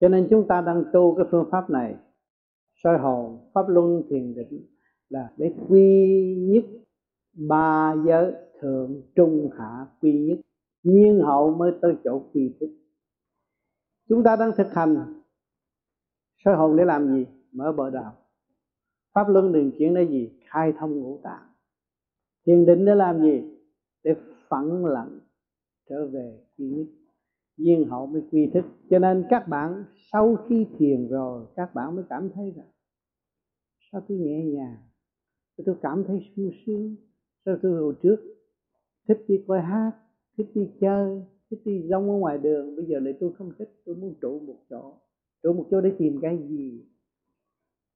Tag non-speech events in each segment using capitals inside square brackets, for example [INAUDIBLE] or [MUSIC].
cho nên chúng ta đang tu cái phương pháp này. Soi hồn, pháp luân, thiền định là để quy nhất ba giới thượng trung hạ quy nhất. Nhiên hậu mới tới chỗ quy thức. Chúng ta đang thực hành. Soi hồn để làm gì? Mở bờ đạo. Pháp luân đường chuyển để gì? Khai thông ngũ tạng. Thiền định để làm gì? Để phẳng lặng trở về quy nhất nhiên hậu mới quy thức. Cho nên các bạn sau khi thiền rồi, các bạn mới cảm thấy rằng, sao tôi nhẹ nhàng? Tôi cảm thấy sung sướng? Sao tôi hồi trước thích đi coi hát, thích đi chơi, thích đi rong ở ngoài đường, bây giờ lại tôi không thích, tôi muốn trụ một chỗ. Trụ một chỗ để tìm cái gì?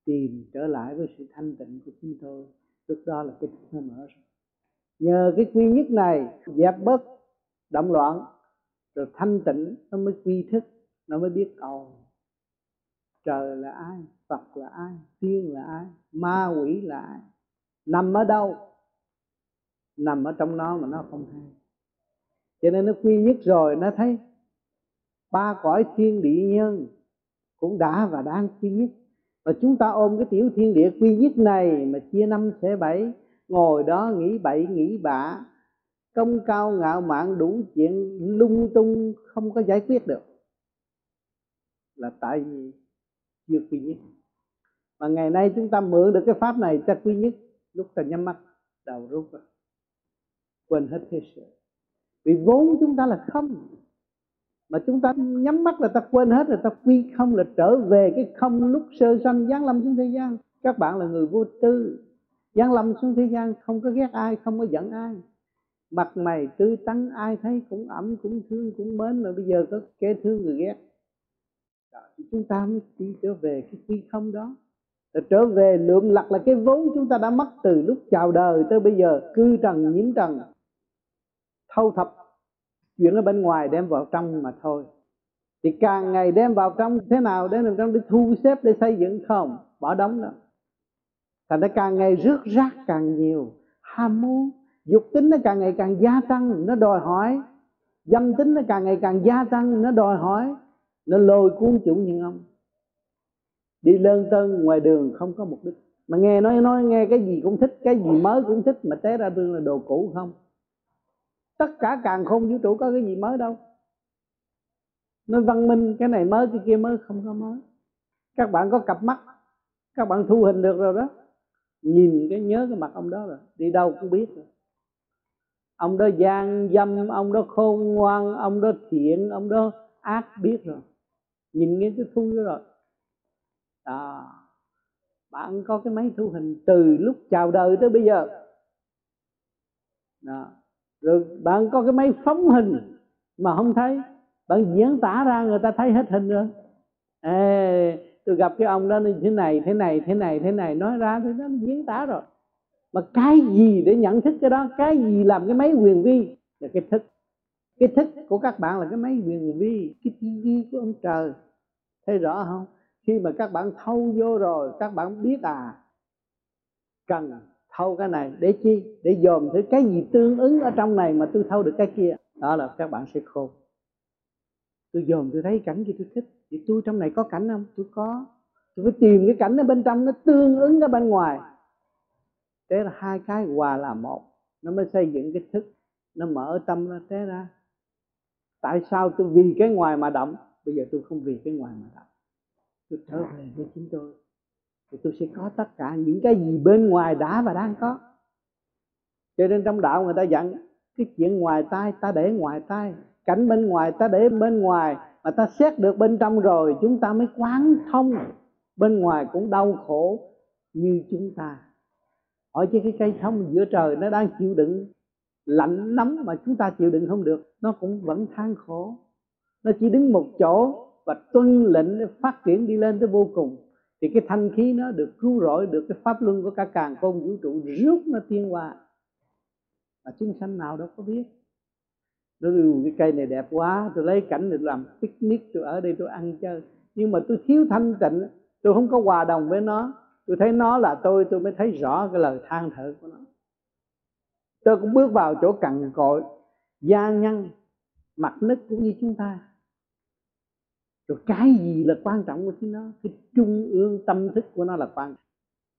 Tìm trở lại với sự thanh tịnh của chúng tôi. Lúc đó là cái thức nó mở ra. Nhờ cái quy nhất này, dẹp bớt động loạn rồi thanh tịnh nó mới quy thức, nó mới biết cầu. Trời là ai, phật là ai tiên là ai, ma quỷ là ai, nằm ở đâu? Nằm ở trong nó mà nó không hay. Cho nên nó quy nhất rồi, nó thấy ba cõi thiên địa nhân cũng đã và đang quy nhất. Và chúng ta ôm cái tiểu thiên địa quy nhất này mà chia năm xẻ bảy, ngồi đó nghĩ bậy, nghĩ bạ công cao ngạo mạn đủ chuyện lung tung không có giải quyết được. Là tại vì chưa quy nhất. Mà ngày nay chúng ta mượn được cái pháp này ta quy nhất, lúc ta nhắm mắt đầu rút rồi quên hết thế sự. Vì vốn chúng ta là không, mà chúng ta nhắm mắt là ta quên hết rồi, ta quy không là trở về cái không lúc sơ sanh giáng lâm xuống thế gian. Các bạn là người vô tư, giáng lâm xuống thế gian không có ghét ai, không có giận ai mặt mày tươi tắn, ai thấy cũng ẩm cũng thương, cũng mến, mà bây giờ có kẻ thương người ghét. Thì chúng ta mới đi trở về cái quy không đó. Rồi trở về lượm lặt là cái vốn chúng ta đã mất từ lúc chào đời tới bây giờ, cư trần, nhiễm trần. Thâu thập, chuyện ở bên ngoài đem vào trong mà thôi. Thì càng ngày đem vào trong thế nào, đem vào trong để thu xếp, để xây dựng? Không, bỏ đóng đó. Thành ra càng ngày rước rác càng nhiều. Ham muốn dục tính nó càng ngày càng gia tăng, nó đòi hỏi. Dâm tính nó càng ngày càng gia tăng, nó đòi hỏi. Nó lôi cuốn chủ nhân ông. Đi lơn tân ngoài đường không có mục đích. Mà nghe nói nói nghe cái gì cũng thích, cái gì mới cũng thích mà té ra tương là đồ cũ không? Tất cả càng không vũ trụ có cái gì mới đâu. Nó văn minh, cái này mới, cái kia mới, không có mới. Các bạn có cặp mắt, các bạn thu hình được rồi đó. Nhìn cái nhớ cái mặt ông đó rồi, đi đâu cũng biết rồi ông đó gian dâm ông đó khôn ngoan ông đó thiện ông đó ác biết rồi. Nhìn nghe cái thu đó rồi. Đó. Bạn có cái máy thu hình từ lúc chào đời tới bây giờ. Đó. Rồi bạn có cái máy phóng hình mà không thấy. Bạn diễn tả ra người ta thấy hết hình rồi. Ê, tôi gặp cái ông đó như thế này thế này thế này thế này. Nói ra thì nó diễn tả rồi mà cái gì để nhận thức cái đó? Cái gì làm cái máy quyền vi? Là cái thức. Cái thức của các bạn là cái máy quyền vi, cái tivi của ông trời. Thấy rõ không? Khi mà các bạn thâu vô rồi, các bạn biết à cần thâu cái này để chi? Để dòm thử cái gì tương ứng ở trong này mà tôi thâu được cái kia. Đó là các bạn sẽ khôn. Tôi dòm, tôi thấy cảnh gì tôi thích. Thì tôi trong này có cảnh không? Tôi có. Tôi phải tìm cái cảnh ở bên trong, nó tương ứng ở bên ngoài thế là hai cái hòa là một. Nó mới xây dựng cái thức, nó mở tâm ra thế ra. Tại sao tôi vì cái ngoài mà động? Bây giờ tôi không vì cái ngoài mà động. Tôi trở về với chính tôi. Thì tôi sẽ có tất cả những cái gì bên ngoài đã và đang có. Cho nên trong đạo người ta dặn, cái chuyện ngoài tai, ta để ngoài tai. Cảnh bên ngoài, ta để bên ngoài. Mà ta xét được bên trong rồi, chúng ta mới quán thông. Bên ngoài cũng đau khổ như chúng ta hỏi chứ cái cây thông giữa trời nó đang chịu đựng, lạnh nóng mà chúng ta chịu đựng không được, nó cũng vẫn than khổ. Nó chỉ đứng một chỗ và tuân lệnh phát triển đi lên tới vô cùng. Thì cái thanh khí nó được cứu rỗi được cái pháp luân của cả càng công vũ trụ rút nó tiên qua. Mà chúng sanh nào đâu có biết. Nó cái cây này đẹp quá, tôi lấy cảnh để làm picnic, tôi ở đây tôi ăn chơi. Nhưng mà tôi thiếu thanh tịnh, tôi không có hòa đồng với nó tôi thấy nó là tôi tôi mới thấy rõ cái lời than thở của nó. Tôi cũng bước vào chỗ cằn cội gia nhân mặt nứt cũng như chúng ta. Rồi cái gì là quan trọng của chính nó? Cái trung ương tâm thức của nó là quan trọng.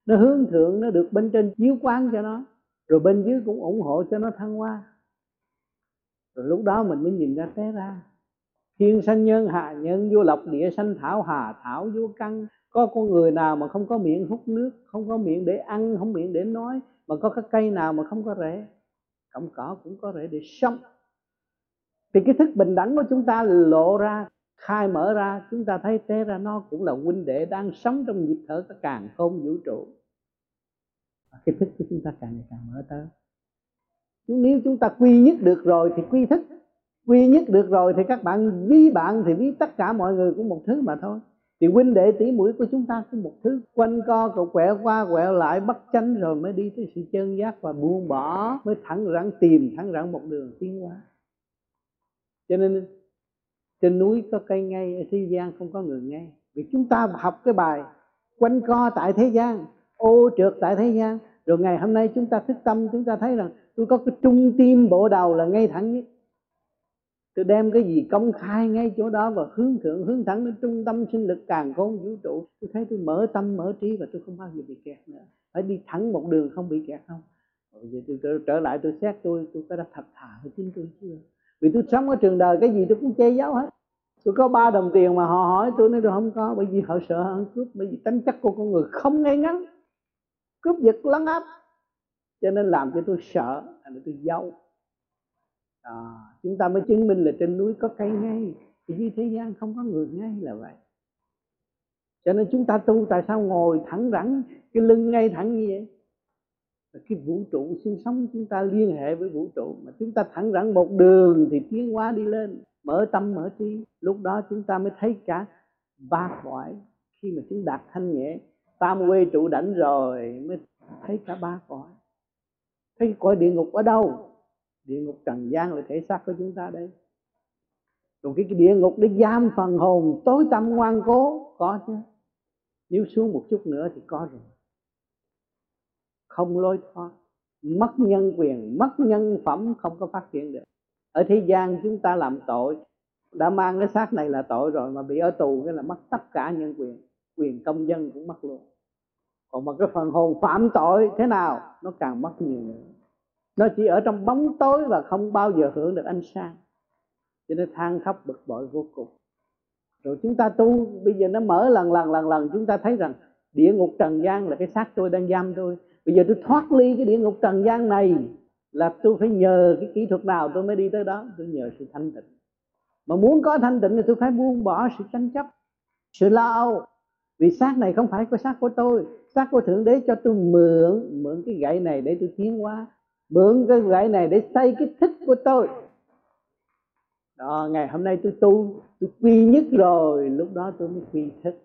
Nó hướng thượng, nó được bên trên chiếu quán cho nó, rồi bên dưới cũng ủng hộ cho nó thăng hoa. Rồi lúc đó mình mới nhìn ra té ra. Thiên sanh nhân, hạ nhân, vô lộc, địa sanh, thảo hà, thảo, vô căn có con người nào mà không có miệng hút nước, không có miệng để ăn, không miệng để nói, mà có cái cây nào mà không có rễ? Cọng cỏ cũng có rễ để sống. Thì cái thức bình đẳng của chúng ta lộ ra, khai mở ra, chúng ta thấy té ra nó cũng là huynh đệ đang sống trong nhịp thở các càng không vũ trụ. Cái thức của chúng ta càng ngày càng mở tới. Nếu chúng ta quy nhất được rồi thì quy thức, quy nhất được rồi thì các bạn, ví bạn thì ví tất cả mọi người cũng một thứ mà thôi thì huynh đệ tỷ mũi của chúng ta có một thứ, quanh co cậu quẹo qua quẹo lại, bắt chánh rồi mới đi tới sự chân giác và buông bỏ, mới thẳng rắn tìm, thẳng rắn một đường tiến hóa. Cho nên, trên núi có cây ngay, ở thế gian không có người ngay. Vì chúng ta học cái bài, quanh co tại thế gian, ô trượt tại thế gian. Rồi ngày hôm nay chúng ta thức tâm, chúng ta thấy rằng tôi có cái trung tim bộ đầu là ngay thẳng nhất tôi đem cái gì công khai ngay chỗ đó và hướng thượng hướng thẳng đến trung tâm sinh lực càng khôn vũ trụ. Tôi thấy tôi mở tâm mở trí và tôi không bao giờ bị kẹt nữa. Phải đi thẳng một đường không bị kẹt không? Rồi giờ tôi, tôi trở lại tôi xét tôi tôi có đã thật thà với chính tôi chưa? Vì tôi sống ở trường đời cái gì tôi cũng che giấu hết. Tôi có ba đồng tiền mà họ hỏi tôi nói tôi không có bởi vì họ sợ ăn cướp bởi vì tính chất của con người không ngay ngắn. Cướp giật lấn áp. Cho nên làm cho tôi sợ là tôi giấu à, chúng ta mới chứng minh là trên núi có cây ngay thì dưới thế gian không có người ngay là vậy. Cho nên chúng ta tu tại sao ngồi thẳng rắn cái lưng ngay thẳng như vậy? Cái vũ trụ sinh sống chúng ta liên hệ với vũ trụ. Mà chúng ta thẳng rắn một đường thì tiến hóa đi lên mở tâm mở trí. Lúc đó chúng ta mới thấy cả ba cõi khi mà chúng đạt thanh nhẹ tam quê trụ đảnh rồi mới thấy cả ba cõi thấy cõi địa ngục ở đâu? Địa ngục trần gian là thể xác của chúng ta đây. Còn cái, cái địa ngục để giam phần hồn tối tâm ngoan cố có chứ. Nếu xuống một chút nữa thì có rồi. Không lối thoát mất nhân quyền mất nhân phẩm không có phát triển được. Ở thế gian chúng ta làm tội đã mang cái xác này là tội rồi mà bị ở tù cái là mất tất cả nhân quyền quyền công dân cũng mất luôn. Còn mà cái phần hồn phạm tội thế nào nó càng mất nhiều nữa nó chỉ ở trong bóng tối và không bao giờ hưởng được ánh sáng. Cho nên than khóc bực bội vô cùng. Rồi chúng ta tu, bây giờ nó mở lần lần lần lần. Chúng ta thấy rằng địa ngục trần gian là cái xác tôi đang giam tôi. Bây giờ tôi thoát ly cái địa ngục trần gian này là tôi phải nhờ cái kỹ thuật nào tôi mới đi tới đó? Tôi nhờ sự thanh tịnh. Mà muốn có thanh tịnh thì tôi phải buông bỏ sự tranh chấp, sự lo âu. Vì xác này không phải của xác của tôi. Xác của thượng đế cho tôi mượn mượn cái gậy này để tôi tiến hóa mượn cái gậy này để xây cái thích của tôi. Đó, ngày hôm nay tôi tu, tôi quy nhất rồi, lúc đó tôi mới quy thức.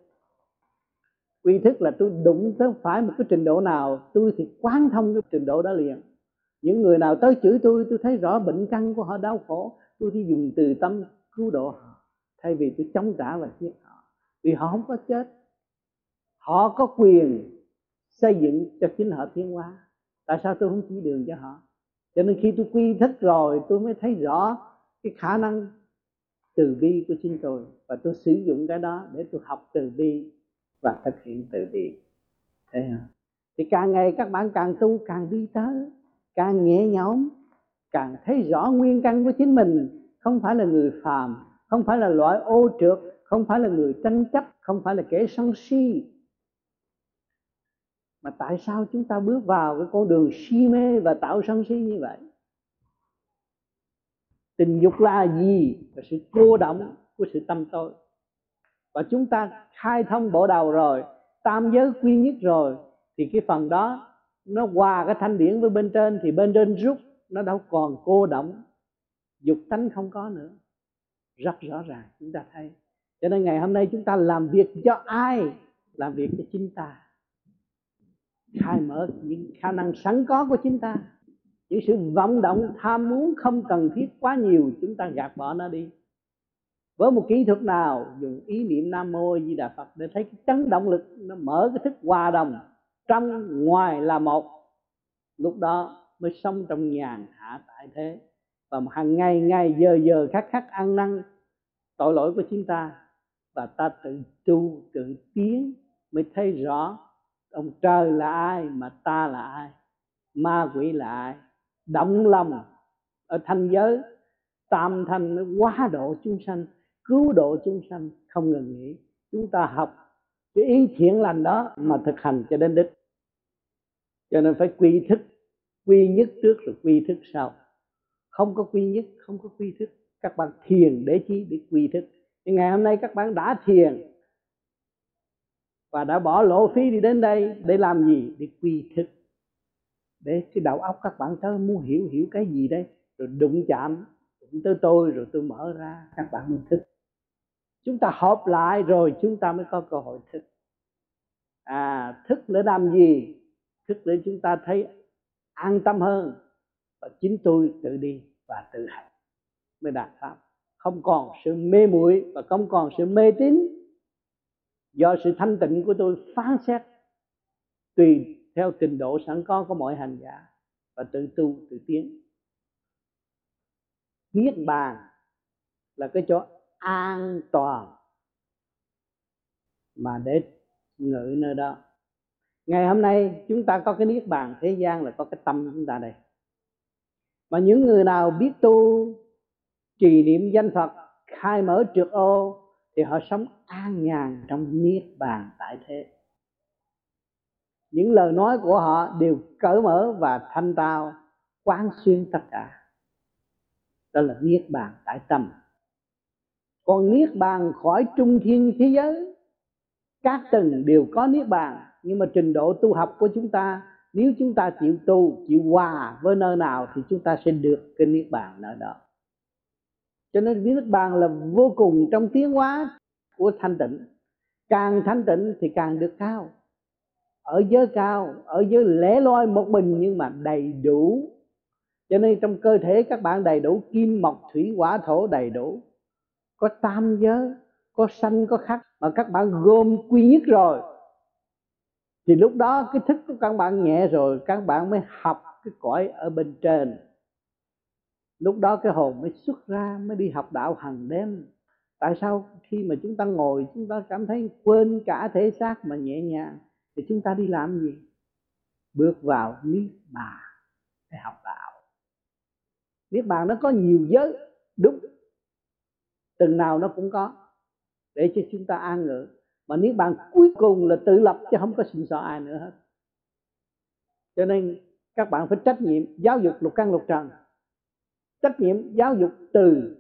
Quy thức là tôi đụng tới phải một cái trình độ nào, tôi thì quán thông cái trình độ đó liền. Những người nào tới chửi tôi tôi thấy rõ bệnh căn của họ đau khổ, tôi thì dùng từ tâm cứu độ họ, thay vì tôi chống trả và giết họ. Vì họ không có chết, họ có quyền xây dựng cho chính họ tiến hóa tại sao tôi không chỉ đường cho họ? Cho nên khi tôi quy thức rồi, tôi mới thấy rõ cái khả năng từ bi của chính tôi. Và tôi sử dụng cái đó để tôi học từ bi và thực hiện từ bi. Thấy không? Thì càng ngày các bạn càng tu càng đi tới càng nhẹ nhõm, càng thấy rõ nguyên căn của chính mình. Không phải là người phàm, không phải là loại ô trượt, không phải là người tranh chấp, không phải là kẻ sân si mà tại sao chúng ta bước vào cái con đường si mê và tạo sân si như vậy? Tình dục là gì là sự cô động của sự tâm tôi và chúng ta khai thông bộ đầu rồi, tam giới quy nhất rồi, thì cái phần đó nó hòa cái thanh điển với bên trên, thì bên trên rút, nó đâu còn cô động dục tánh không có nữa. Rất rõ ràng, chúng ta thấy. Cho nên ngày hôm nay chúng ta làm việc cho ai? Làm việc cho chính ta khai mở những khả năng sẵn có của chúng ta. Những sự vọng động, tham muốn không cần thiết quá nhiều, chúng ta gạt bỏ nó đi. Với một kỹ thuật nào, dùng ý niệm nam mô di đà phật để thấy cái chấn động lực, nó mở cái thức hòa đồng trong, ngoài là một. Lúc đó mới sống trong nhàn hạ tại thế. Và hàng ngày ngày giờ giờ khắc khắc ăn năn tội lỗi của chúng ta. Và ta tự tu, tự tiến mới thấy rõ ông trời là ai mà ta là ai? Ma quỷ là ai? Động lòng ở thanh giới, tam thanh nó quá độ chúng sanh, cứu độ chúng sanh, không ngừng nghỉ. Chúng ta học cái ý thiện lành đó mà thực hành cho đến đích. Cho nên phải quy thức, quy nhất trước rồi quy thức sau. Không có quy nhất, không có quy thức, các bạn thiền để chi để quy thức. Nhưng ngày hôm nay các bạn đã thiền và đã bỏ lộ phí đi đến đây để làm gì? Để quy thức để cái đầu óc các bạn tới muốn hiểu hiểu cái gì đây? Rồi đụng chạm, đụng tới tôi, rồi tôi mở ra, các bạn mới thức. Chúng ta hợp lại rồi chúng ta mới có cơ hội thức. À thức để làm gì? Thức để chúng ta thấy an tâm hơn. Và chính tôi tự đi và tự hành. Mới đạt pháp. Không còn sự mê muội và không còn sự mê tín do sự thanh tịnh của tôi phán xét, tùy theo trình độ sẵn có của mọi hành giả và tự tu, tự tiến. Niết bàn là cái chỗ an toàn mà để ngự nơi đó. Ngày hôm nay chúng ta có cái niết bàn thế gian là có cái tâm chúng ta đây. Mà những người nào biết tu, trì niệm danh phật, khai mở trượt ô thì họ sống an nhàn trong niết bàn tại thế. Những lời nói của họ đều cởi mở và thanh tao, quán xuyên tất cả. Đó là niết bàn tại tâm. Còn niết bàn khỏi trung thiên thế giới, các tầng đều có niết bàn. Nhưng mà trình độ tu học của chúng ta, nếu chúng ta chịu tu, chịu hòa với nơi nào thì chúng ta sẽ được cái niết bàn nơi đó cho nên niết bàn là vô cùng trong tiến hóa của thanh tịnh. Càng thanh tịnh thì càng được cao. Ở giới cao, ở giới lẻ loi một mình nhưng mà đầy đủ. Cho nên trong cơ thể các bạn đầy đủ, kim, mộc, thủy, hỏa, thổ đầy đủ. Có tam giới, có sanh, có khắc mà các bạn gom quy nhất rồi. Thì lúc đó cái thức của các bạn nhẹ rồi, các bạn mới học cái cõi ở bên trên lúc đó cái hồn mới xuất ra, mới đi học đạo hàng đêm. Tại sao? Khi mà chúng ta ngồi, chúng ta cảm thấy quên cả thể xác mà nhẹ nhàng, thì chúng ta đi làm gì? Bước vào niết bàn để học đạo. Niết bàn nó có nhiều giới, đúng. Từng nào nó cũng có, để cho chúng ta an ngự mà niết bàn cuối cùng là tự lập, chứ không có xin xỏ ai nữa hết. Cho nên các bạn phải trách nhiệm giáo dục lục căn lục trần trách nhiệm giáo dục từ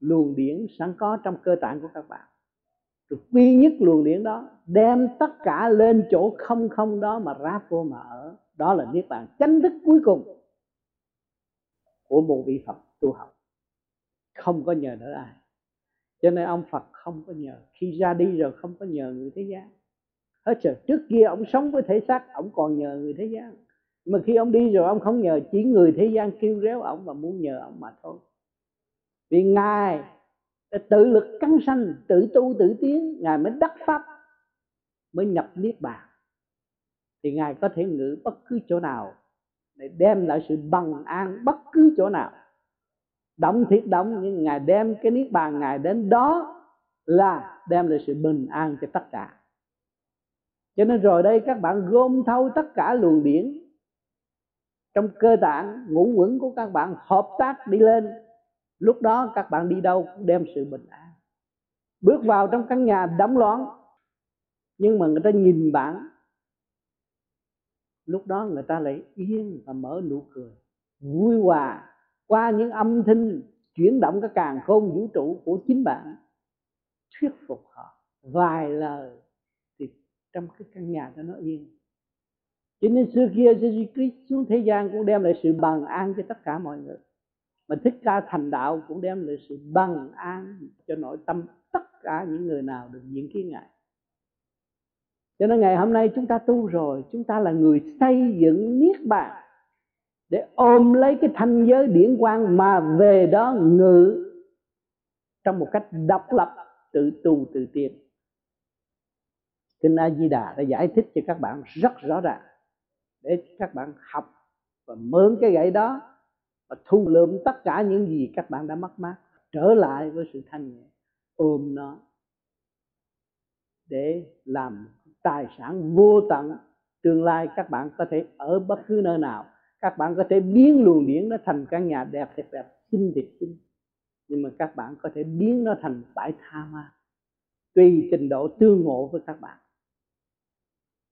luồng điển sẵn có trong cơ tạng của các bạn. Rồi quy nhất luồng điển đó, đem tất cả lên chỗ không không đó mà ráp vô mà ở. Đó là niết bàn chánh thức cuối cùng của một vị phật tu học. Không có nhờ nữa ai. Cho nên ông phật không có nhờ. Khi ra đi rồi không có nhờ người thế gian. Hết rồi trước kia ông sống với thể xác, ông còn nhờ người thế gian mà khi ông đi rồi, ông không nhờ chỉ người thế gian kêu réo ông và muốn nhờ ông mà thôi. Vì ngài tự lực căng sanh, tự tu, tự tiến, ngài mới đắc pháp, mới nhập niết bàn. Thì ngài có thể ngự bất cứ chỗ nào để đem lại sự bằng an bất cứ chỗ nào. Động thiết động nhưng ngài đem cái niết bàn ngài đến đó là đem lại sự bình an cho tất cả. Cho nên rồi đây các bạn gom thâu tất cả luồng điển trong cơ tạng, ngũ quẩn của các bạn hợp tác đi lên. Lúc đó các bạn đi đâu cũng đem sự bình an. Bước vào trong căn nhà đóng loạn nhưng mà người ta nhìn bạn. Lúc đó người ta lại yên và mở nụ cười. Vui hòa qua những âm thanh chuyển động cái càng khôn vũ trụ của chính bạn. Thuyết phục họ. Vài lời thì trong cái căn nhà đó nó yên cho nên xưa kia Jesus Christ xuống thế gian cũng đem lại sự bằng an cho tất cả mọi người. Mà thích ca thành đạo cũng đem lại sự bằng an cho nội tâm tất cả những người nào được diễn kiến ngài. Cho nên ngày hôm nay chúng ta tu rồi, chúng ta là người xây dựng niết bàn để ôm lấy cái thanh giới điển quang mà về đó ngự trong một cách độc lập, tự tu, tự tiến. Kinh a di đà đã giải thích cho các bạn rất rõ ràng để các bạn học và mượn cái gậy đó và thu lượm tất cả những gì các bạn đã mất mát, trở lại với sự thanh nhẹ, ôm nó để làm tài sản vô tận tương lai các bạn có thể ở bất cứ nơi nào. Các bạn có thể biến luồng điển nó thành căn nhà đẹp đẹp đẹp, xinh đẹp, xinh. Nhưng mà các bạn có thể biến nó thành bãi tha ma, tùy trình độ tương ngộ với các bạn.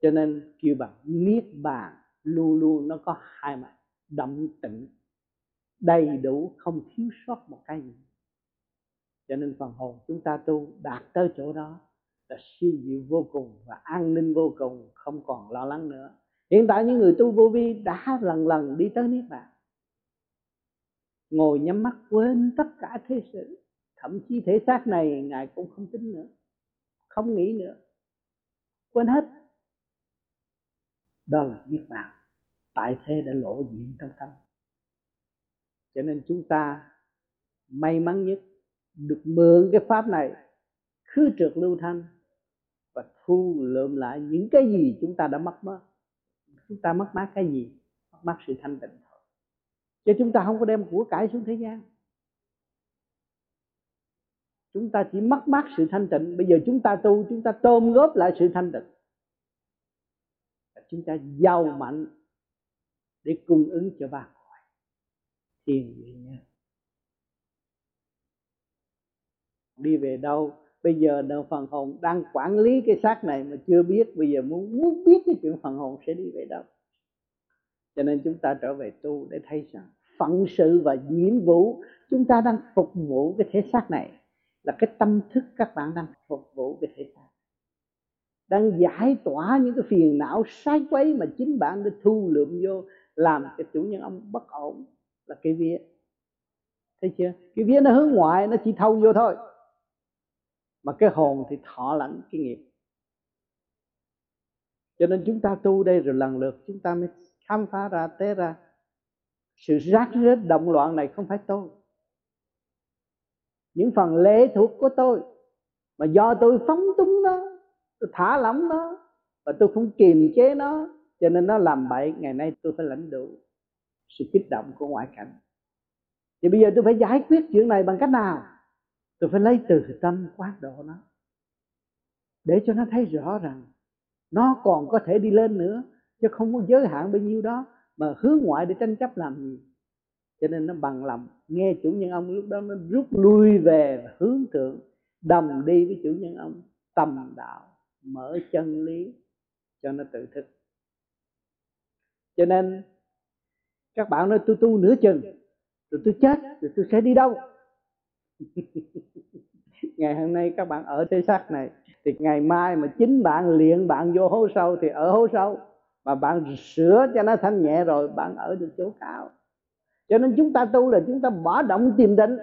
Cho nên kêu bằng niết bàn luôn luôn nó có hai mặt. Đậm tịnh đầy đủ, không thiếu sót một cái gì. Cho nên phần hồn chúng ta tu đạt tới chỗ đó là siêu diệu vô cùng và an ninh vô cùng, không còn lo lắng nữa. Hiện tại những người tu vô vi đã lần lần đi tới niết bàn. Ngồi nhắm mắt quên tất cả thế sự, thậm chí thể xác này ngài cũng không tính nữa, không nghĩ nữa. Quên hết đó là niết bàn. Tại thế đã lộ diện trong tâm. Cho nên chúng ta may mắn nhất được mượn cái pháp này, khứ trượt lưu thanh và thu lượm lại những cái gì chúng ta đã mất mất chúng ta mất mát cái gì? Mất mát sự thanh tịnh thôi. Chứ chúng ta không có đem của cải xuống thế gian. Chúng ta chỉ mất mát sự thanh tịnh. Bây giờ chúng ta tu, chúng ta tôm góp lại sự thanh tịnh chúng ta giàu mạnh để cung ứng cho ba cõi. Thiền nhân đi về đâu? Bây giờ đạo phần hồn đang quản lý cái xác này mà chưa biết. Bây giờ muốn muốn biết cái chuyện phần hồn sẽ đi về đâu. Cho nên chúng ta trở về tu để thấy rằng phận sự và nhiệm vụ chúng ta đang phục vụ cái thể xác này là cái tâm thức các bạn đang phục vụ cái thể xác đang giải tỏa những cái phiền não sai quấy mà chính bạn đã thu lượm vô, làm cho chủ nhân ông bất ổn, là cái vía. Thấy chưa? Cái vía nó hướng ngoại, nó chỉ thâu vô thôi. Mà cái hồn thì thọ lãnh cái nghiệp. Cho nên chúng ta tu đây rồi lần lượt, chúng ta mới khám phá ra, té ra. Sự rác rết, động loạn này không phải tôi. Những phần lệ thuộc của tôi, mà do tôi phóng túng nó tôi thả lỏng nó và tôi không kiềm chế nó, cho nên nó làm bậy, ngày nay tôi phải lãnh đủ sự kích động của ngoại cảnh. Thì bây giờ tôi phải giải quyết chuyện này bằng cách nào? Tôi phải lấy từ tâm quán độ nó, để cho nó thấy rõ rằng nó còn có thể đi lên nữa, chứ không có giới hạn bao nhiêu đó, mà hướng ngoại để tranh chấp làm gì. Cho nên nó bằng lòng, nghe chủ nhân ông lúc đó nó rút lui về hướng thượng, đồng đi với chủ nhân ông, tầm đạo mở chân lý cho nó tự thức. Cho nên, các bạn nói, tôi tu nửa chừng, rồi tôi chết, rồi tôi sẽ đi đâu? [LAUGHS] Ngày hôm nay các bạn ở thế xác này, thì ngày mai mà chính bạn luyện bạn vô hố sâu, thì ở hố sâu, mà bạn sửa cho nó thanh nhẹ rồi, bạn ở được chỗ cao. Cho nên chúng ta tu là chúng ta bỏ động tìm định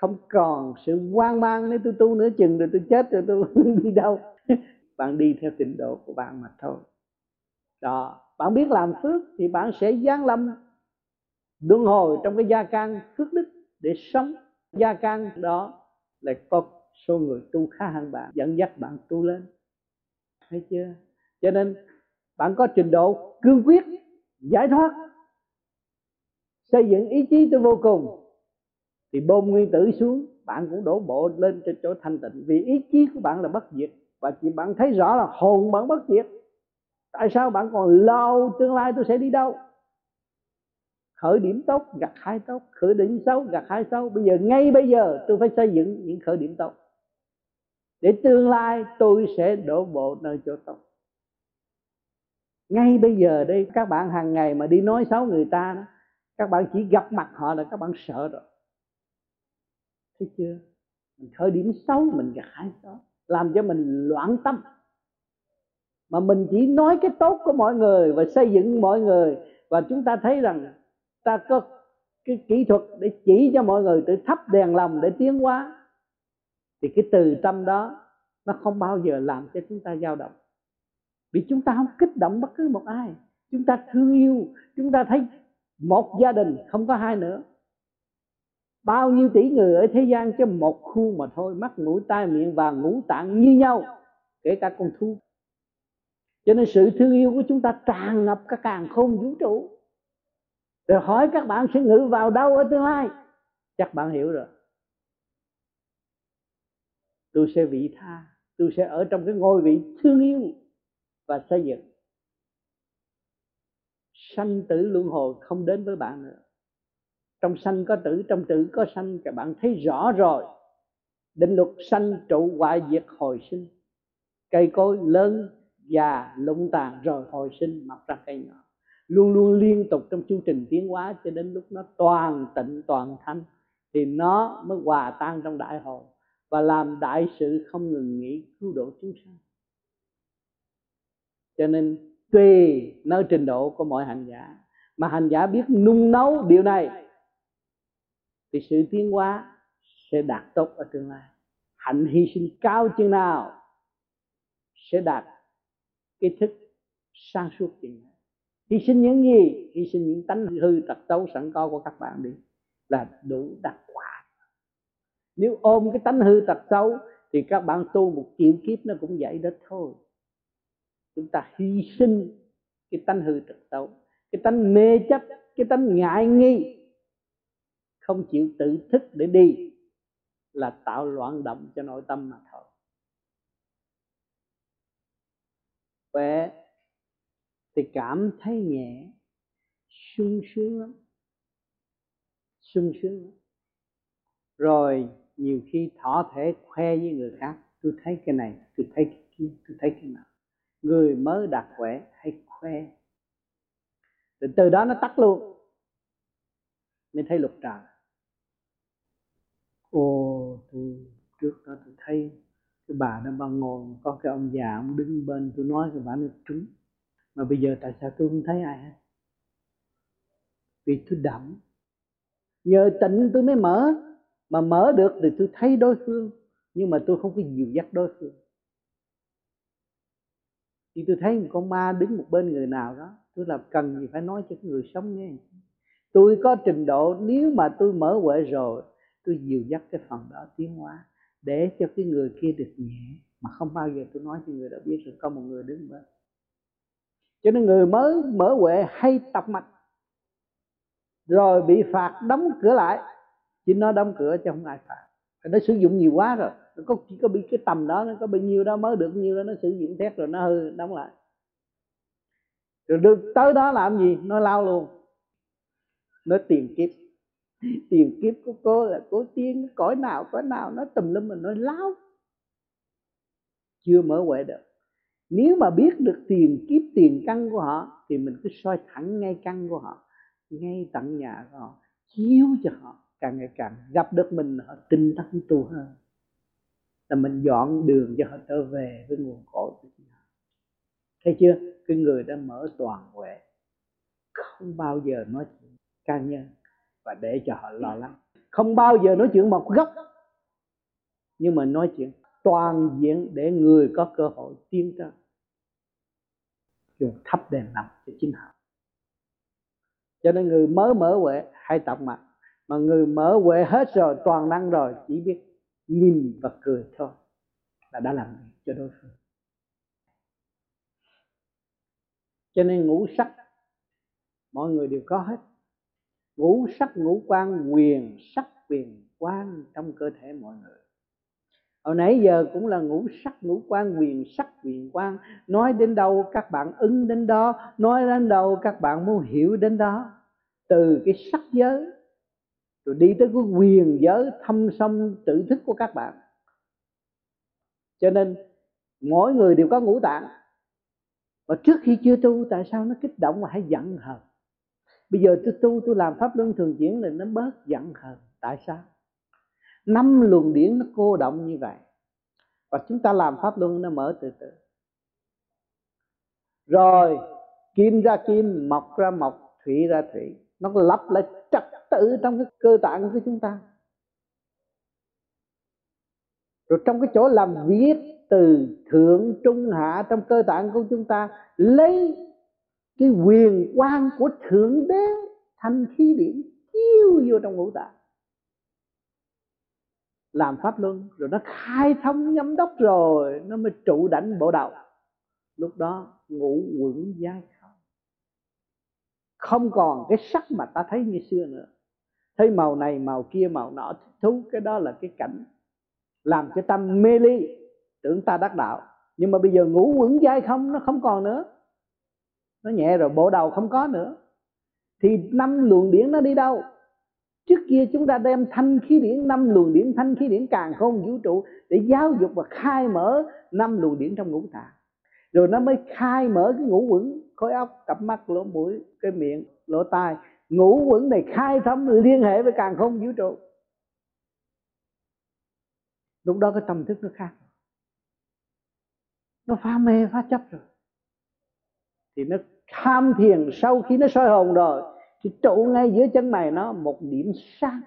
không còn sự hoang mang nếu tôi tu nửa chừng rồi tôi chết rồi tôi [LAUGHS] đi đâu. [LAUGHS] Bạn đi theo trình độ của bạn mà thôi. Đó, bạn biết làm phước thì bạn sẽ giáng lâm. Luân hồi trong cái gia can phước đức để sống. Gia can đó là có số người tu khá hơn bạn, dẫn dắt bạn tu lên. Thấy chưa? Cho nên bạn có trình độ cương quyết, giải thoát, xây dựng ý chí tôi vô cùng thì bom nguyên tử xuống bạn cũng đổ bộ lên trên chỗ thanh tịnh. Vì ý chí của bạn là bất diệt và chỉ bạn thấy rõ là hồn bạn bất diệt. Tại sao bạn còn lo tương lai tôi sẽ đi đâu? Khởi điểm tốt gặt hai tốt khởi điểm xấu gặt hai xấu. Bây giờ ngay bây giờ tôi phải xây dựng những khởi điểm tốt. Để tương lai tôi sẽ đổ bộ nơi chỗ tốt. Ngay bây giờ đây các bạn hàng ngày mà đi nói xấu người ta đó, các bạn chỉ gặp mặt họ là các bạn sợ rồi thấy chưa? Mình khởi điểm xấu, mình gặt hái xấu, làm cho mình loạn tâm. Mà mình chỉ nói cái tốt của mọi người và xây dựng mọi người. Và chúng ta thấy rằng ta có cái kỹ thuật để chỉ cho mọi người tự thắp đèn lòng để tiến hóa. Thì cái từ tâm đó, nó không bao giờ làm cho chúng ta dao động. Vì chúng ta không kích động bất cứ một ai. Chúng ta thương yêu. Chúng ta thấy một gia đình, không có hai nữa bao nhiêu tỷ người ở thế gian cho một khu mà thôi, mắt mũi tai miệng và ngũ tạng như nhau, kể cả con thú. Cho nên sự thương yêu của chúng ta tràn ngập các càng khôn vũ trụ. Rồi hỏi các bạn sẽ ngự vào đâu ở tương lai? Chắc bạn hiểu rồi. Tôi sẽ vị tha, tôi sẽ ở trong cái ngôi vị thương yêu và xây dựng. Sanh tử luân hồi không đến với bạn nữa trong sanh có tử, trong tử có sanh. Các bạn thấy rõ rồi. Định luật sanh trụ hoại diệt hồi sinh. Cây cối lớn già lụng tàn rồi hồi sinh, mọc ra cây nhỏ. Luôn luôn liên tục trong chu trình tiến hóa cho đến lúc nó toàn tịnh, toàn thanh, thì nó mới hòa tan trong đại hội và làm đại sự không ngừng nghỉ cứu độ chúng sanh. Cho nên tùy nơi trình độ của mọi hành giả. Mà hành giả biết nung nấu điều này thì sự tiến hóa sẽ đạt tốt ở tương lai. Hạnh hy sinh cao chừng nào sẽ đạt cái thức sang suốt chừng nào. Hy sinh những gì? Hy sinh những tánh hư tật xấu sẵn có của các bạn đi là đủ đạt quả. Nếu ôm cái tánh hư tật xấu thì các bạn tu một triệu kiếp nó cũng vậy đó thôi. Chúng ta hy sinh cái tánh hư tật xấu, cái tánh mê chấp, cái tánh ngại nghi không chịu tự thức để đi là tạo loạn động cho nội tâm mà thôi. Khỏe thì cảm thấy nhẹ, sung sướng lắm, sung sướng lắm. Rồi nhiều khi thỏ thể khoe với người khác, tôi thấy cái này, tôi thấy cái kia, tôi thấy cái nào người mới đạt khỏe hay khoe? Từ từ đó nó tắt luôn. Mới thấy lục trà ô tôi trước đó tôi thấy cái bà đó bà ngồi, có cái ông già ông đứng bên tôi nói cái bà nó trúng. Mà bây giờ tại sao tôi không thấy ai hết? Vì tôi đậm. Nhờ tịnh tôi mới mở. Mà mở được thì tôi thấy đối phương, nhưng mà tôi không có dìu dắt đối phương. Khi tôi thấy một con ma đứng một bên người nào đó, tôi làm cần gì phải nói cho cái người sống nghe. Tôi có trình độ, nếu mà tôi mở huệ rồi tôi dìu dắt cái phần đó tiến hóa, để cho cái người kia được nhẹ. Mà không bao giờ tôi nói cho người đó biết được có một người đứng bên. Cho nên người mới mở huệ hay tập mạch, rồi bị phạt đóng cửa lại. Chỉ nó đóng cửa chứ không ai phạt. Nó sử dụng nhiều quá rồi. Nó có, chỉ có bị cái tầm đó, nó có bao nhiêu đó mới được nhiêu đó, nó sử dụng thét rồi nó hư, đóng lại. Rồi được, tới đó làm gì? Nó lao luôn. Nó tiền kiếp tiền kiếp của cô là cô tiên, cõi nào cõi nào, nó tùm lum mình nói láo. Chưa mở huệ được. Nếu mà biết được tiền kiếp, tiền căn của họ, thì mình cứ soi thẳng ngay căn của họ, ngay tận nhà của họ, chiếu cho họ. Càng ngày càng gặp được mình, họ tinh tấn tu hơn. Là mình dọn đường cho họ trở về với nguồn cội của chính họ. Thấy chưa? Cái người đã mở toàn huệ. Không bao giờ nói chuyện cá nhân và để cho họ lo lắng. Không bao giờ nói chuyện một góc, nhưng mà nói chuyện toàn diện để người có cơ hội tiến tới. Dùng thắp đèn nằm cho chính họ. Cho nên người mới mở huệ hay tập mặt, mà người mở huệ hết rồi, toàn năng rồi, chỉ biết nhìn và cười thôi. Là đã làm việc cho đối phương. Cho nên ngũ sắc, mọi người đều có hết ngũ sắc ngũ quan, quyền sắc quyền quan trong cơ thể mọi người. Hồi nãy giờ cũng là ngũ sắc ngũ quan, quyền sắc quyền quan. Nói đến đâu các bạn ứng đến đó, nói đến đâu các bạn muốn hiểu đến đó. Từ cái sắc giới, rồi đi tới cái quyền giới thâm sâm tự thức của các bạn. Cho nên, mỗi người đều có ngũ tạng. Và trước khi chưa tu, tại sao nó kích động mà hãy giận hờn? Bây giờ tôi tu, tôi làm pháp luân thường chuyển là nó bớt giận hờn. Tại sao? Năm luồng điển nó cô động như vậy. Và chúng ta làm pháp luân nó mở từ từ. Rồi, kim ra kim mọc ra mọc thủy ra thủy. Nó lắp lại trật tự trong cái cơ tạng của chúng ta. Rồi trong cái chỗ làm viết từ thượng, trung, hạ trong cơ tạng của chúng ta, lấy cái quyền quan của thượng đế thành khí điển chiếu vô trong ngũ tạng. Làm pháp luân rồi nó khai thông nhâm đốc rồi, nó mới trụ đảnh bộ đầu lúc đó ngũ quẩn giai không không còn cái sắc mà ta thấy như xưa nữa. Thấy màu này, màu kia, màu nọ, thích thú, cái đó là cái cảnh làm cho tâm mê ly, tưởng ta đắc đạo. Nhưng mà bây giờ ngủ quẩn giai không nó không còn nữa nó nhẹ rồi, bộ đầu không có nữa. Thì năm luồng điển nó đi đâu? Trước kia chúng ta đem thanh khí điển, năm luồng điển, thanh khí điển càng không vũ trụ để giáo dục và khai mở năm luồng điển trong ngũ tạng. Rồi nó mới khai mở cái ngũ quẩn, khối óc, cặp mắt, lỗ mũi, cái miệng, lỗ tai. Ngũ quẩn này khai thông, liên hệ với càng không vũ trụ. Lúc đó cái tâm thức nó khác. Nó phá mê, phá chấp rồi thì nó tham thiền sau khi nó soi hồn rồi, thì trụ ngay giữa chân mày nó một điểm sáng.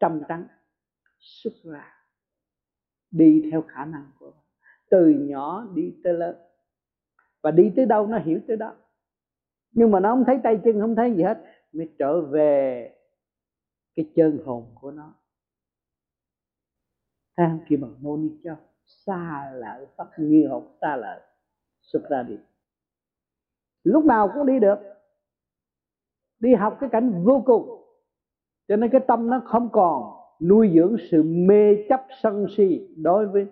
Trầm trắng, xuất ra, đi theo khả năng của nó. Từ nhỏ đi tới lớn. Và đi tới đâu nó hiểu tới đó. Nhưng mà nó không thấy tay chân, không thấy gì hết, mới trở về cái chân hồn của nó. Tham kỳ kia bằng mô ni cho, xa lợi pháp như học xa lợi xuất ra đi. Lúc nào cũng đi được. Đi học cái cảnh vô cùng. Cho nên cái tâm nó không còn nuôi dưỡng sự mê chấp sân si đối với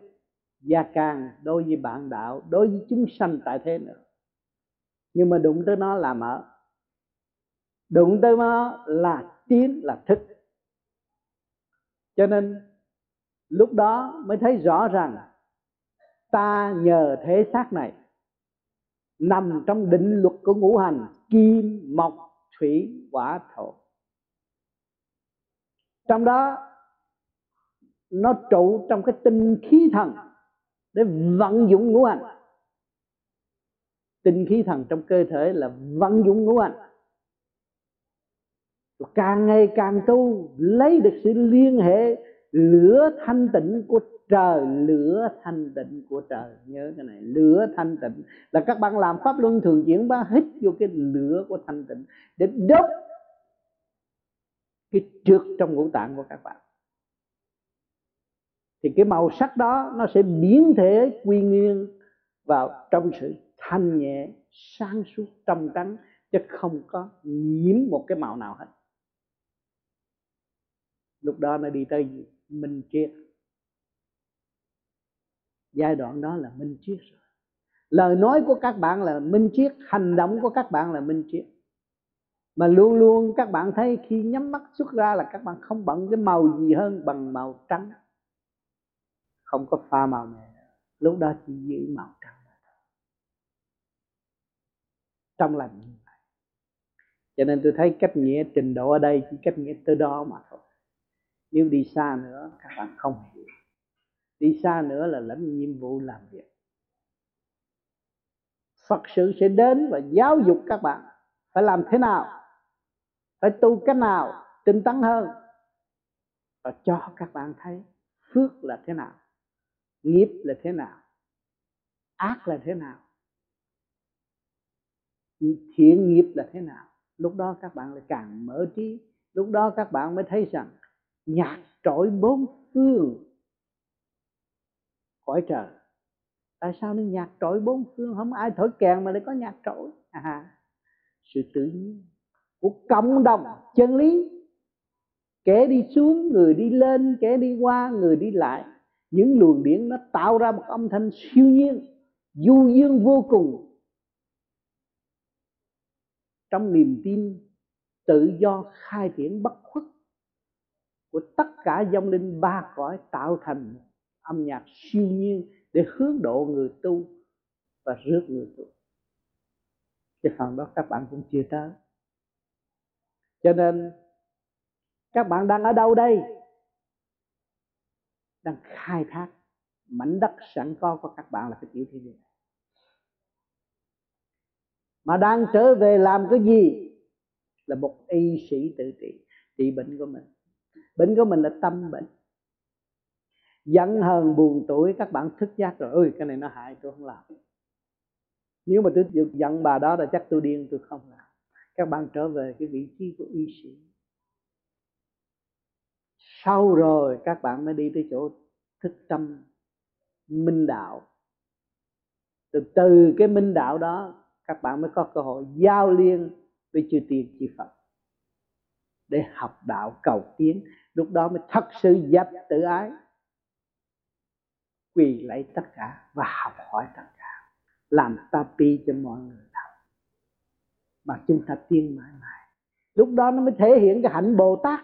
gia càng đối với bạn đạo, đối với chúng sanh tại thế nữa. Nhưng mà đụng tới nó là mở. Đụng tới nó là tiến, là thức. Cho nên lúc đó mới thấy rõ rằng ta nhờ thế xác này nằm trong định luật của ngũ hành, kim, mộc, thủy hỏa thổ. Trong đó, nó trụ trong cái tinh khí thần để vận dụng ngũ hành. Tinh khí thần trong cơ thể là vận dụng ngũ hành. Càng ngày càng tu, lấy được sự liên hệ lửa thanh tịnh của trời lửa thanh tịnh của trời. Nhớ cái này, lửa thanh tịnh. Là các bạn làm pháp luân thường chuyển ba hít vô cái lửa của thanh tịnh để đốt cái trượt trong ngũ tạng của các bạn. Thì cái màu sắc đó nó sẽ biến thể quy nguyên vào trong sự thanh nhẹ, sáng suốt, trong trắng, chứ không có nhiễm một cái màu nào hết. Lúc đó nó đi tới gì? Minh triết giai đoạn đó là minh triết rồi. Lời nói của các bạn là minh triết, hành động của các bạn là minh triết. Mà luôn luôn các bạn thấy khi nhắm mắt xuất ra là các bạn không bận cái màu gì hơn bằng màu trắng. Không có pha màu này. Lúc đó chỉ giữ màu trắng. Trong lành như vậy. Cho nên tôi thấy cách nghĩa trình độ ở đây chỉ cách nghĩa tới đó mà thôi. Nếu đi xa nữa, các bạn không hiểu đi xa nữa là lãnh nhiệm vụ làm việc. Phật sự sẽ đến và giáo dục các bạn phải làm thế nào, phải tu cách nào, tinh tấn hơn và cho các bạn thấy phước là thế nào, nghiệp là thế nào, ác là thế nào, thiện nghiệp là thế nào. Lúc đó các bạn lại càng mở trí, lúc đó các bạn mới thấy rằng nhạc trội bốn phương cõi trời. Tại sao nó nhạc trội bốn phương? Không ai thổi kèn mà lại có nhạc trội. À, sự tự nhiên của cộng đồng chân lý. Kẻ đi xuống người đi lên kẻ đi qua người đi lại. Những luồng điển nó tạo ra một âm thanh siêu nhiên du dương vô cùng. Trong niềm tin tự do khai triển bất khuất của tất cả dòng linh ba cõi tạo thành âm nhạc siêu nhiên để hướng độ người tu và rước người tu. Cái phần đó các bạn cũng chưa tới. Cho nên, các bạn đang ở đâu đây? Đang khai thác mảnh đất sẵn có của các bạn là cái tiểu thiên địa mà đang trở về làm cái gì? Là một y sĩ tự trị trị bệnh của mình. Bệnh của mình là tâm bệnh giận hờn, buồn tuổi, các bạn thức giác rồi. Ơi cái này nó hại, tôi không làm. Nếu mà tôi giận bà đó là chắc tôi điên, tôi không làm. Các bạn trở về cái vị trí của y sĩ. Sau rồi các bạn mới đi tới chỗ thức tâm minh đạo. Từ từ cái minh đạo đó, các bạn mới có cơ hội giao liên với chư tiên, chư phật. Để học đạo cầu tiến. Lúc đó mới thật sự dập tự ái quỳ lấy tất cả và học hỏi tất cả, làm tapi cho mọi người học mà chúng ta tiên mãi mãi. Lúc đó nó mới thể hiện cái hạnh bồ tát.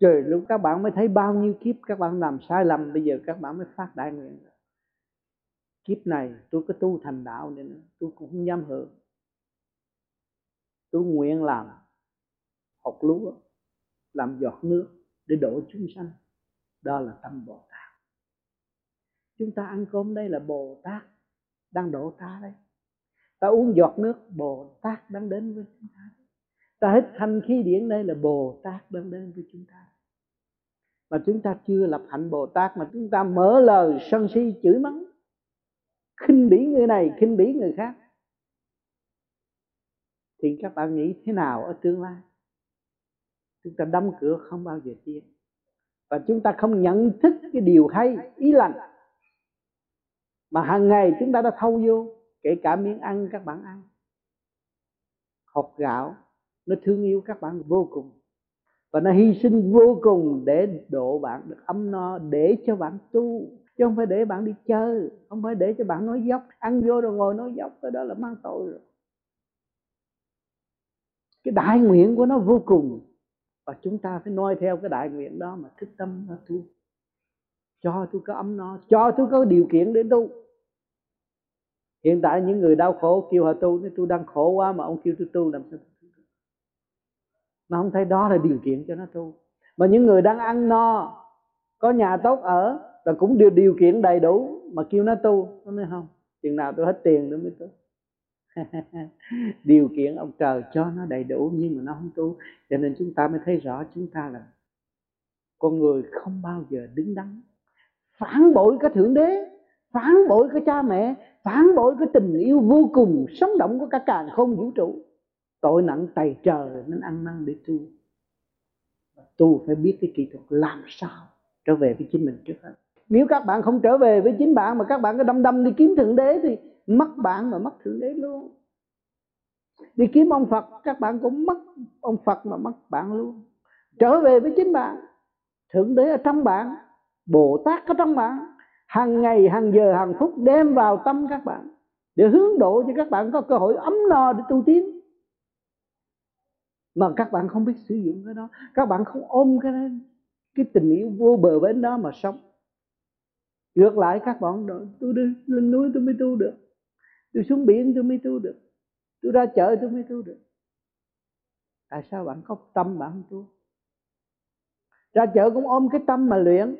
Rồi lúc các bạn mới thấy bao nhiêu kiếp các bạn làm sai lầm, bây giờ các bạn mới phát đại nguyện. Kiếp này tôi có tu thành đạo nên tôi cũng không dám hưởng tôi nguyện làm học lúa, làm giọt nước để đổ chúng sanh đó là tâm bồ tát. Chúng ta ăn cơm đây là bồ tát đang đổ ta đây. Ta uống giọt nước, bồ tát đang đến với chúng ta. Ta hít thanh khí điển đây là bồ tát đang đến với chúng ta. Mà chúng ta chưa lập hạnh bồ tát mà chúng ta mở lời sân si chửi mắng. Khinh bỉ người này, khinh bỉ người khác. Thì các bạn nghĩ thế nào ở tương lai? Chúng ta đóng cửa không bao giờ tiến và chúng ta không nhận thức cái điều hay, ý lành mà hàng ngày chúng ta đã thâu vô, kể cả miếng ăn các bạn ăn. Hột gạo, nó thương yêu các bạn vô cùng. Và nó hy sinh vô cùng để độ bạn, được ấm no, để cho bạn tu. Chứ không phải để bạn đi chơi, không phải để cho bạn nói dốc. Ăn vô rồi ngồi nói dốc, cái đó là mang tội rồi. Cái đại nguyện của nó vô cùng và chúng ta phải noi theo cái đại nguyện đó mà thức tâm nó tu. Cho tôi có ấm no cho tôi có điều kiện để tu. Hiện tại những người đau khổ kêu họ tu tôi đang khổ quá mà ông kêu tôi tu, làm sao mà không thấy đó là điều kiện cho nó tu. Mà những người đang ăn no, có nhà tốt ở, là cũng điều điều kiện đầy đủ mà kêu nó tu, nó mới không. Chừng nào tôi hết tiền nữa mới tu. [LAUGHS] điều kiện ông trời cho nó đầy đủ nhưng mà nó không tu. Cho nên chúng ta mới thấy rõ chúng ta là con người không bao giờ đứng đắn. Phản bội cái thượng đế, phản bội cái cha mẹ, phản bội cái tình yêu vô cùng sống động của cả càng không vũ trụ. Tội nặng tày trời nên ăn năn để tu. Tu phải biết cái kỹ thuật làm sao trở về với chính mình trước hết nếu các bạn không trở về với chính bạn mà các bạn cứ đâm đâm đi kiếm thượng đế thì mất bạn mà mất thượng đế luôn. Đi kiếm ông phật các bạn cũng mất ông phật mà mất bạn luôn. Trở về với chính bạn thượng đế ở trong bạn bồ tát ở trong bạn. Hàng ngày hàng giờ hàng phút đem vào tâm các bạn để hướng độ cho các bạn có cơ hội ấm no để tu tiến. Mà các bạn không biết sử dụng cái đó các bạn không ôm cái đó, cái tình yêu vô bờ bến đó mà sống ngược lại các bạn đó tôi đi, lên núi tôi mới tu được. Tôi xuống biển tôi mới tu được. Tôi ra chợ tôi mới tu được. Tại sao bạn có tâm bạn không tu? Ra chợ cũng ôm cái tâm mà luyện.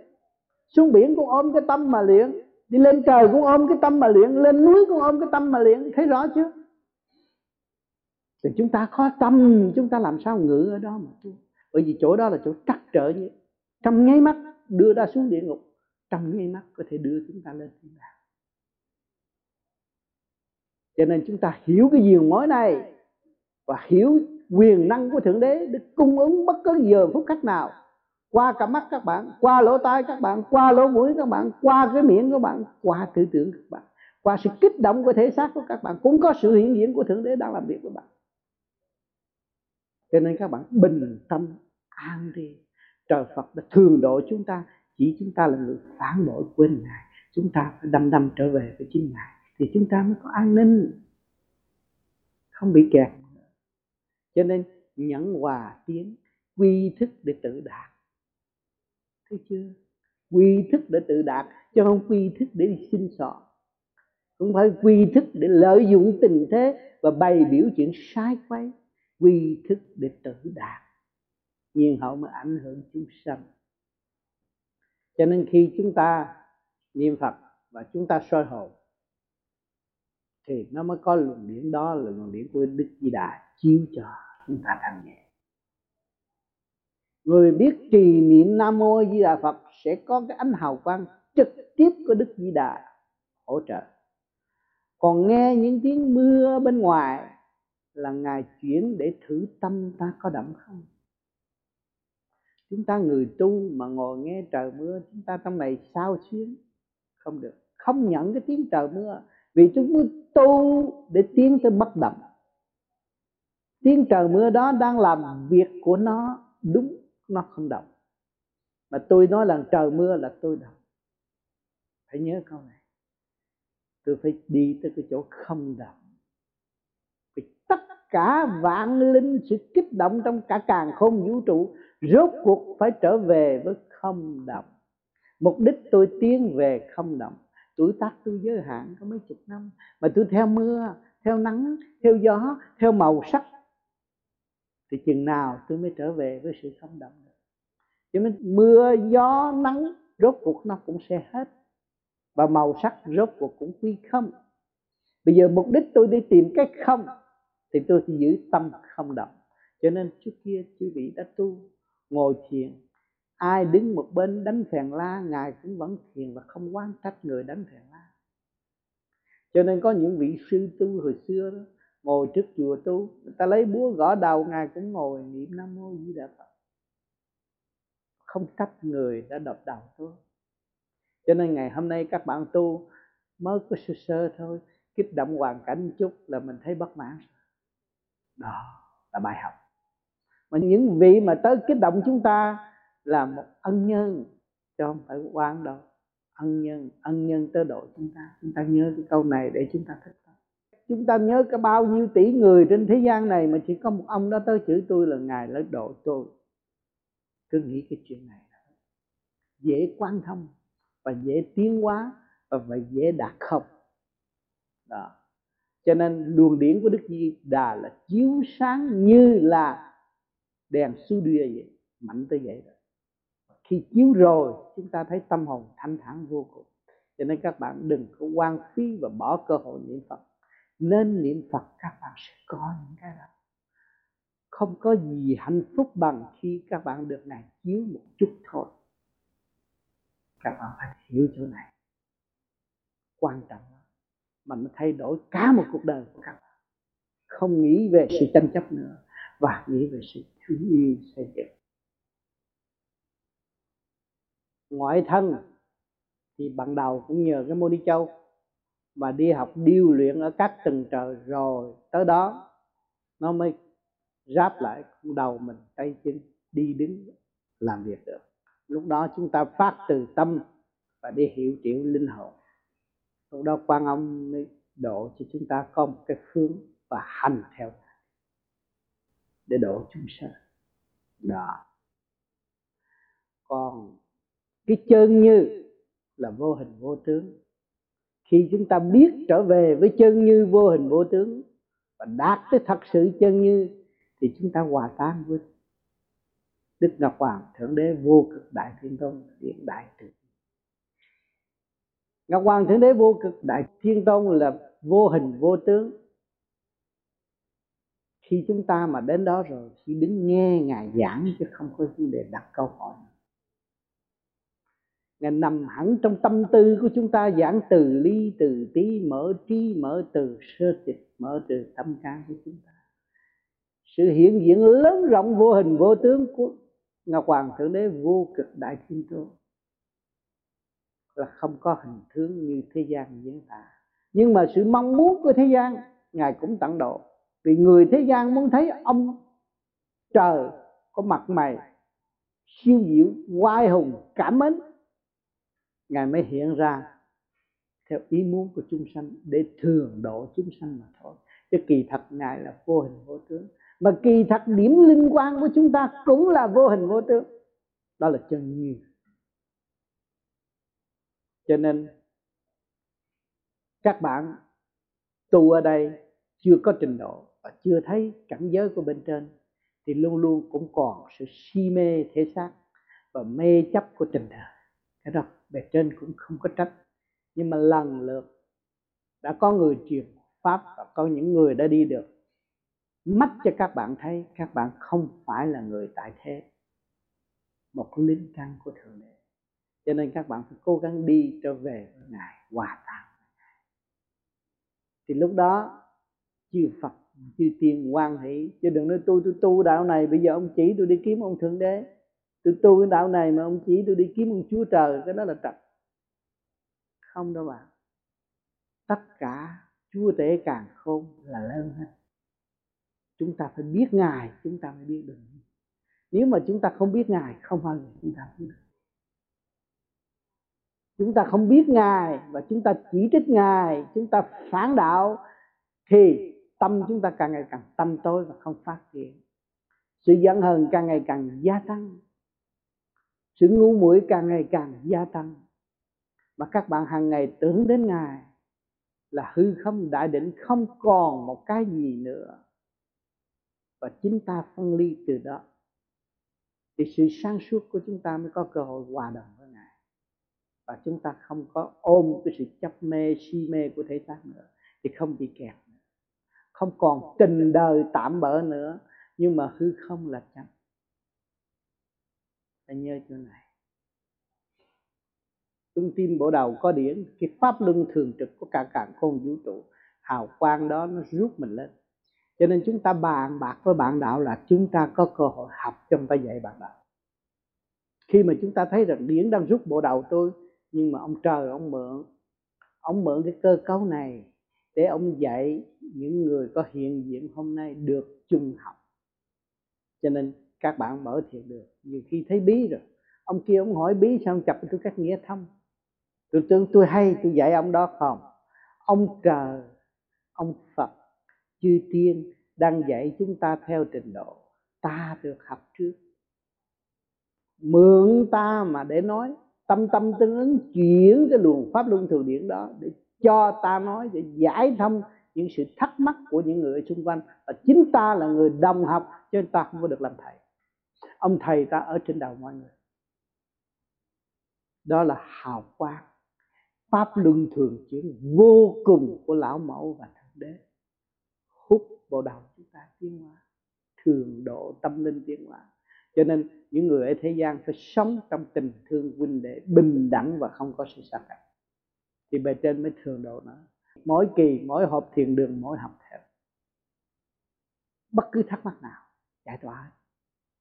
Xuống biển cũng ôm cái tâm mà luyện. Đi lên trời cũng ôm cái tâm mà luyện. Lên núi cũng ôm cái tâm mà luyện. Thấy rõ chưa? Thì chúng ta khó tâm, chúng ta làm sao ngự ở đó mà tu? Bởi vì chỗ đó là chỗ trắc trở như trong nháy mắt đưa ra xuống địa ngục trong nháy mắt có thể đưa chúng ta lên thiên đàng. Cho nên chúng ta hiểu cái diều mối này và hiểu quyền năng của thượng đế để cung ứng bất cứ giờ phút cách nào, qua cả mắt các bạn, qua lỗ tai các bạn, qua lỗ mũi các bạn, qua cái miệng các bạn, qua tư tưởng các bạn, qua sự kích động của thể xác của các bạn, cũng có sự hiện diện của thượng đế đang làm việc với bạn. Cho nên các bạn bình tâm an đi trời phật đã thường độ chúng ta chỉ chúng ta là người phản bội quên ngài, chúng ta phải đâm đâm trở về với chính ngài, thì chúng ta mới có an ninh, không bị kẹt. Cho nên nhẫn hòa tiến, quy thức để tự đạt. Thấy chưa? Quy thức để tự đạt, chứ không quy thức để đi xin sọ. Không phải quy thức để lợi dụng tình thế và bày biểu chuyện sai quay quy thức để tự đạt. Nhiên hậu mới ảnh hưởng chúng sanh cho nên khi chúng ta niệm phật và chúng ta soi hồn, thì nó mới có luồng điển đó là luồng điển của đức di đà chiếu cho chúng ta thanh nhẹ. Người biết trì niệm nam mô di đà phật sẽ có cái ánh hào quang trực tiếp của đức di đà hỗ trợ. Còn nghe những tiếng mưa bên ngoài là ngài chuyển để thử tâm ta có đậm không? Chúng ta người tu mà ngồi nghe trời mưa, chúng ta trong này sao xuyến? Không được. Không nhận cái tiếng trời mưa. Vì chúng mới tu để tiến tới bất động. Tiếng trời mưa đó đang làm việc của nó đúng, nó không động. Mà tôi nói là trời mưa là tôi động. Phải nhớ câu này. Tôi phải đi tới cái chỗ không động. Vì tất cả vạn linh sự kích động trong cả càng không vũ trụ rốt cuộc phải trở về với không động mục đích tôi tiến về không động tuổi tác tôi giới hạn có mấy chục năm, mà tôi theo mưa, theo nắng, theo gió, theo màu sắc. Thì chừng nào tôi mới trở về với sự không động được. Cho nên mưa, gió, nắng, rốt cuộc nó cũng sẽ hết. Và màu sắc rốt cuộc cũng quy không. Bây giờ mục đích tôi đi tìm cái không, thì tôi thì giữ tâm không động cho nên trước kia chư vị đã tu ngồi thiền. Ai đứng một bên đánh phèn la, ngài cũng vẫn thiền và không quan trách người đánh phèn la. Cho nên có những vị sư tu hồi xưa đó, ngồi trước chùa tu, người ta lấy búa gõ đầu, ngài cũng ngồi niệm nam mô di đà phật. Không trách người đã đập đầu tôi cho nên ngày hôm nay các bạn tu mới có sơ sơ thôi, kích động hoàn cảnh chút là mình thấy bất mãn. Đó là bài học mà những vị mà tới kích động chúng ta là một ân nhân cho không phải quan đâu. Ân nhân ân nhân tới độ chúng ta. Chúng ta nhớ cái câu này để chúng ta thích chúng ta nhớ cái bao nhiêu tỷ người trên thế gian này mà chỉ có một ông đó tới chữ tôi là ngài lấy độ tôi. Cứ nghĩ cái chuyện này dễ quan thông và dễ tiến hóa và phải dễ đạt không. Đó. Cho nên luồng điển của đức di đà là chiếu sáng như là đèn su đìa vậy, mạnh tới vậy rồi khi chiếu rồi, chúng ta thấy tâm hồn thanh thản vô cùng. Cho nên các bạn đừng có quan phí và bỏ cơ hội niệm phật. Nên niệm phật, các bạn sẽ có những cái đó. Không có gì hạnh phúc bằng khi các bạn được ngài chiếu một chút thôi. Các bạn phải hiểu chỗ này. Quan trọng mà nó thay đổi cả một cuộc đời của các bạn. Không nghĩ về sự tranh chấp nữa và nghĩ về sự thương yêu xây dựng ngoại thân thì ban đầu cũng nhờ cái môn đi châu mà đi học điêu luyện ở các tầng trời rồi tới đó nó mới ráp lại đầu mình tay chân đi đứng làm việc được. Lúc đó chúng ta phát từ tâm và đi hiểu triệu linh hồn. Lúc đó quan âm mới độ cho chúng ta có một cái phương và hành theo để độ chúng sanh. Đó. Còn cái chân như là vô hình vô tướng. Khi chúng ta biết trở về với chân như vô hình vô tướng và đạt tới thật sự chân như, thì chúng ta hòa tan với Đức Ngọc Hoàng Thượng Đế vô cực Đại Thiên Tôn hiện Đại Từ Ngọc Hoàng Thượng Đế vô cực Đại Thiên Tôn là vô hình vô tướng khi chúng ta mà đến đó rồi, chỉ đứng nghe ngài giảng chứ không có vấn đề đặt câu hỏi. Ngài nằm hẳn trong tâm tư của chúng ta, giảng từ ly, từ tí, mở trí, mở từ sơ tịch, mở từ tâm can của chúng ta. Sự hiện diện lớn rộng vô hình vô tướng của ngọc hoàng thượng đế vô cực đại thiên tôn là không có hình tướng như thế gian diễn tả. Nhưng mà sự mong muốn của thế gian, ngài cũng tận độ vì người thế gian muốn thấy ông trời có mặt mày, siêu diệu, oai hùng, cảm mến, ngài mới hiện ra theo ý muốn của chúng sanh để thường độ chúng sanh mà thôi. Chứ kỳ thật ngài là vô hình vô tướng. Mà kỳ thật điểm linh quan của chúng ta cũng là vô hình vô tướng. Đó là chân như. Cho nên, các bạn tu ở đây chưa có trình độ và chưa thấy cảnh giới của bên trên thì luôn luôn cũng còn sự si mê thể xác và mê chấp của tình đời. Cái đó bề trên cũng không có trách. Nhưng mà lần lượt đã có người truyền pháp và có những người đã đi được mắt cho các bạn thấy các bạn không phải là người tại thế. Một linh căn của thượng đế. Cho nên các bạn phải cố gắng đi trở về với ngài hòa tan thì lúc đó chư phật chư tiên quan hỷ, chứ đừng nói tôi tôi tu đạo này, bây giờ ông chỉ tôi đi kiếm ông thượng đế. Tôi tu cái đạo này mà ông chỉ tôi đi kiếm ông chúa trời, cái đó là trật không đâu bạn. Tất cả chúa tể càng khôn là lớn hết. Chúng ta phải biết ngài, chúng ta mới biết được. Nếu mà chúng ta không biết ngài, không bao giờ chúng ta biết được. Chúng ta không biết ngài và chúng ta chỉ trích ngài, chúng ta phản đạo, thì tâm chúng ta càng ngày càng tâm tối và không phát triển. Sự giận hờn càng ngày càng gia tăng. Sự ngu muội càng ngày càng gia tăng. Mà các bạn hàng ngày tưởng đến ngài là hư không đại định không còn một cái gì nữa. Và chính ta phân ly từ đó. Thì sự sáng suốt của chúng ta mới có cơ hội hòa đồng với ngài. Và chúng ta không có ôm cái sự chấp mê, si mê của thể xác nữa. Thì không bị kẹt không còn tình đời tạm bỡ nữa, nhưng mà hư không là chánh phải nhớ chỗ này. Trung tim bộ đầu có điển, cái pháp luân thường trực của cả cả con vũ trụ, hào quang đó nó rút mình lên. Cho nên chúng ta bàn bạc với bạn đạo là chúng ta có cơ hội học trong ta dạy bạn đạo. Khi mà chúng ta thấy rằng điển đang rút bộ đầu tôi, nhưng mà ông trời, ông mượn ông mượn cái cơ cấu này để ông dạy những người có hiện diện hôm nay được chung học. Cho nên các bạn mở thiện được, nhiều khi thấy bí rồi. Ông kia ông hỏi bí sao ông chập tôi các nghĩa thông? Tôi tưởng tôi hay, tôi dạy ông đó không? Ông trời, ông phật, chư tiên đang dạy chúng ta theo trình độ ta được học trước. Mượn ta mà để nói, tâm tâm tương ứng chuyển cái luồng pháp luân thường điển đó để cho ta nói để giải thông những sự thắc mắc của những người xung quanh. Và chính ta là người đồng học, cho nên ta không có được làm thầy. Ông thầy ta ở trên đầu mọi người. Đó là hào quang, pháp luân thường chuyển vô cùng của lão mẫu và thượng đế. Hút vào đầu chúng ta tiến hóa, thường độ tâm linh tiến hóa. Cho nên những người ở thế gian phải sống trong tình thương huynh đệ bình đẳng và không có sự xa cách thì bề trên mới thường độ nó. Mỗi kỳ, mỗi hộp thiền đường, mỗi học theo bất cứ thắc mắc nào, giải tỏa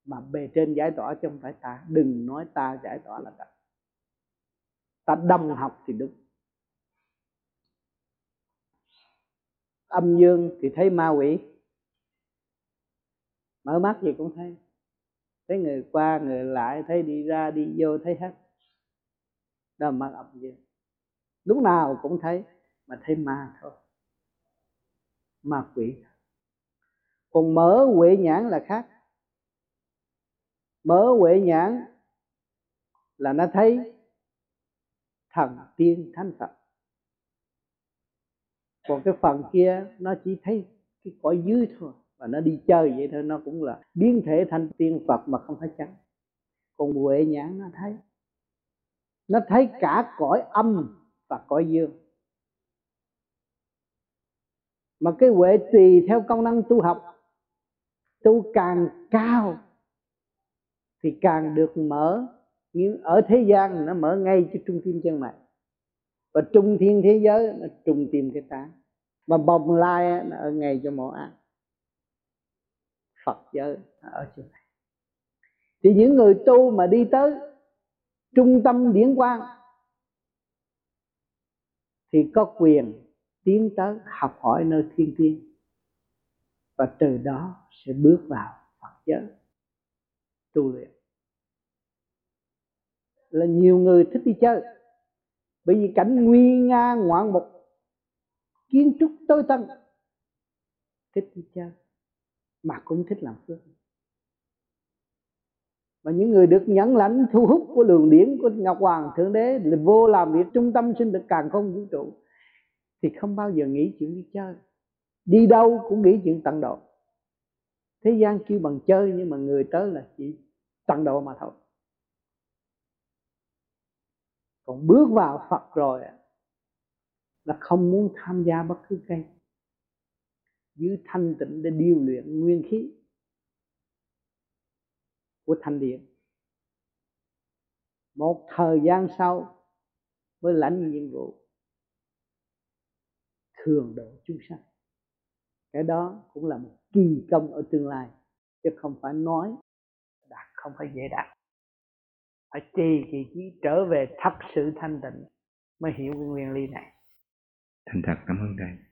mà bề trên giải tỏa chứ không phải ta. Đừng nói ta giải tỏa là ta. Ta đồng học thì đúng. Âm dương thì thấy ma quỷ. Mở mắt gì cũng thấy. Thấy người qua, người lại, thấy đi ra, đi vô, thấy hết. Đó là mắt âm dương lúc nào cũng thấy, mà thấy ma thôi. Ma quỷ. Còn mở huệ nhãn là khác. Mở huệ nhãn là nó thấy thần tiên thánh phật. Còn cái phần kia, nó chỉ thấy cái cõi dưới thôi, và nó đi chơi vậy thôi, nó cũng là biến thể thành tiên phật mà không phải trắng. còn huệ nhãn nó thấy. Nó thấy cả cõi âm và cõi dương mà cái huệ tùy theo công năng tu học, tu càng cao thì càng được mở nhưng ở thế gian nó mở ngay cho trung tim chân mày và trung thiên thế giới nó trung tim cái tán. Mà bồng lai nó ở ngay cho mộ ăn phật giới ở chỗ này. Thì những người tu mà đi tới trung tâm điển quang thì có quyền tiến tới học hỏi nơi thiên tiên. Và từ đó sẽ bước vào Phật giới. Tu luyện. Là nhiều người thích đi chơi. Bởi vì cảnh nguy nga, ngoạn mục, kiến trúc tối tân, thích đi chơi. Mà cũng thích làm phước và những người được nhẫn lãnh thu hút của đường điển của ngọc hoàng thượng đế là vô làm việc trung tâm sinh được càng không vũ trụ, thì không bao giờ nghĩ chuyện đi chơi. Đi đâu cũng nghĩ chuyện tận độ thế gian kêu bằng chơi nhưng mà người tới là chỉ tận độ mà thôi. Còn bước vào phật rồi là không muốn tham gia bất cứ cái. Giữ thanh tịnh để điều luyện nguyên khí của thanh điện một thời gian sau mới lãnh nhiệm vụ thường độ chúng sanh. Cái đó cũng là một kỳ công ở tương lai, chứ không phải nói đạt không phải dễ đạt. Phải trì kỳ trí trở về thật sự thanh tịnh mới hiểu cái nguyên lý này. Thành thật, cảm ơn thầy.